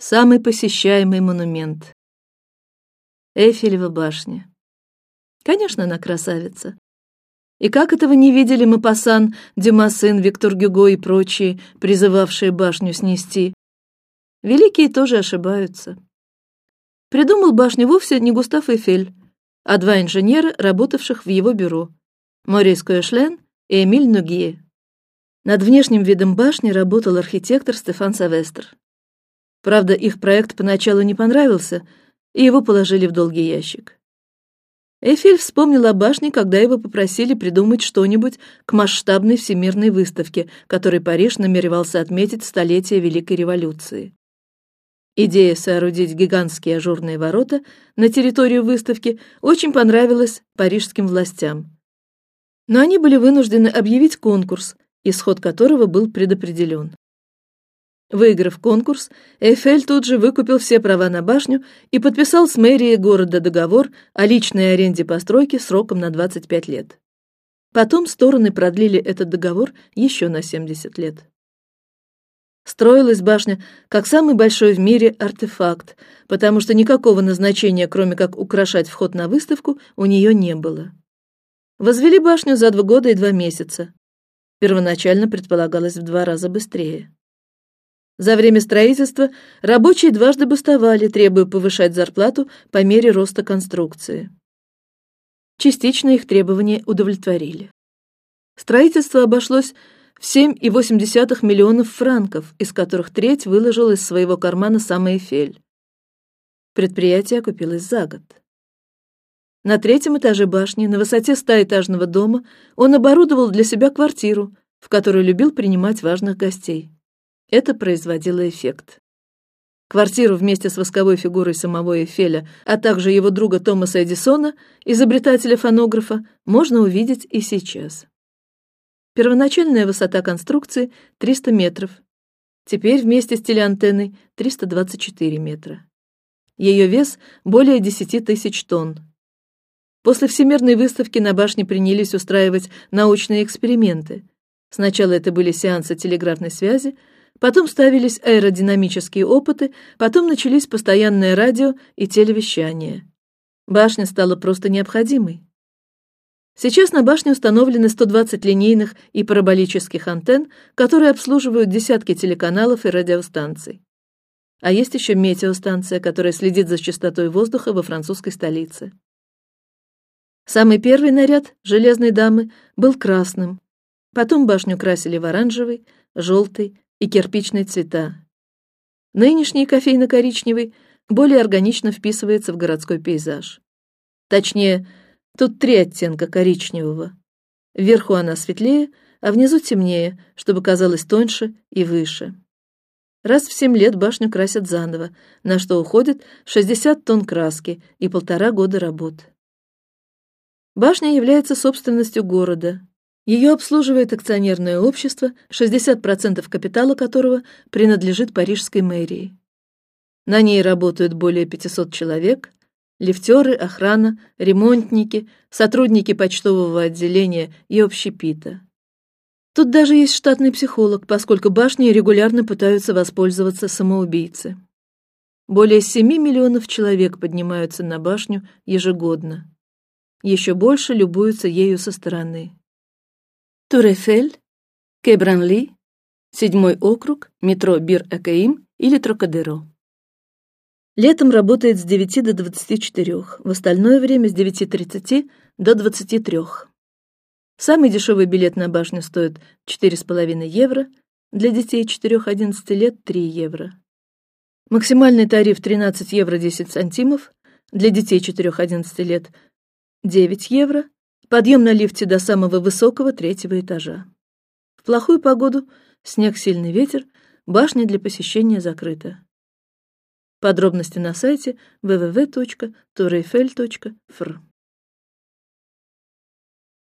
самый посещаемый монумент. Эйфелева башня. Конечно, она красавица. И как этого не видели Мапасан, Дюмасен, Виктор Гюго и прочие, призывавшие башню снести? Великие тоже ошибаются. Придумал башню вовсе не Густав Эйфель, а два инженера, работавших в его бюро: Морис Коэшлен и Эмиль Нугие. Над внешним видом башни работал архитектор Стефан Савестер. Правда, их проект поначалу не понравился, и его положили в долгий ящик. Эйфель вспомнил о башне, когда его попросили придумать что-нибудь к масштабной всемирной выставке, которой Париж намеревался отметить столетие Великой революции. Идея соорудить гигантские ажурные ворота на территорию выставки очень понравилась парижским властям, но они были вынуждены объявить конкурс, исход которого был предопределен. Выиграв конкурс, Эйфель тут же выкупил все права на башню и подписал с мэрией города договор о личной аренде постройки сроком на 25 лет. Потом стороны продлили этот договор еще на 70 лет. Строилась башня как самый большой в мире артефакт, потому что никакого назначения, кроме как украшать вход на выставку, у нее не было. Возвели башню за два года и два месяца. Первоначально предполагалось в два раза быстрее. За время строительства рабочие дважды бастовали, требуя повышать зарплату по мере роста конструкции. Частично их требования удовлетворили. Строительство обошлось в семь и восемь десятых миллионов франков, из которых треть выложил из своего кармана сам Эйфель. Предприятие окупилось за год. На третьем этаже башни, на высоте ста этажного дома, он оборудовал для себя квартиру, в которой любил принимать важных гостей. Это производило эффект. Квартиру вместе с восковой фигурой самого Эйфеля, а также его друга Томаса Эдисона, изобретателя фонографа, можно увидеть и сейчас. Первоначальная высота конструкции 300 метров. Теперь вместе с телеантенной 324 метра. Ее вес более 10 тысяч тонн. После всемирной выставки на башне принялись устраивать научные эксперименты. Сначала это были сеансы телеграфной связи, Потом ставились аэродинамические опыты, потом начались постоянное радио и телевещание. Башня стала просто необходимой. Сейчас на башне установлены 120 линейных и параболических антенн, которые обслуживают десятки телеканалов и радиостанций. А есть еще метеостанция, которая следит за частотой воздуха во французской столице. Самый первый наряд железной дамы был красным, потом башню красили в оранжевый, желтый и кирпичные цвета. Нынешний кофейно-коричневый более органично вписывается в городской пейзаж. Точнее, тут три оттенка коричневого. Вверху она светлее, а внизу темнее, чтобы казалось тоньше и выше. Раз в семь лет башню красят заново, на что уходит 60 тонн краски и полтора года работ. Башня является собственностью города, ее обслуживает акционерное общество, 60% капитала которого принадлежит парижской мэрии. На ней работают более 500 человек: лифтеры, охрана, ремонтники, сотрудники почтового отделения и общепита. Тут даже есть штатный психолог, поскольку башни регулярно пытаются воспользоваться самоубийцы. Более 7 миллионов человек поднимаются на башню ежегодно. Еще больше любуются ею со стороны. Турефель, Кебранли, седьмой округ, метро Бир-Акаим или Трокадеро. Летом работает с 9 до 24, в остальное время с 9:30 до 23. Самый дешевый билет на башню стоит четыре с половиной евро, для детей 4-11 лет 3 евро. Максимальный тариф 13 евро 10 сантимов, для детей 4-11 лет 9 евро, Подъем на лифте до самого высокого третьего этажа. В плохую погоду, снег, сильный ветер, башня для посещения закрыта. Подробности на сайте www.torreifel.fr.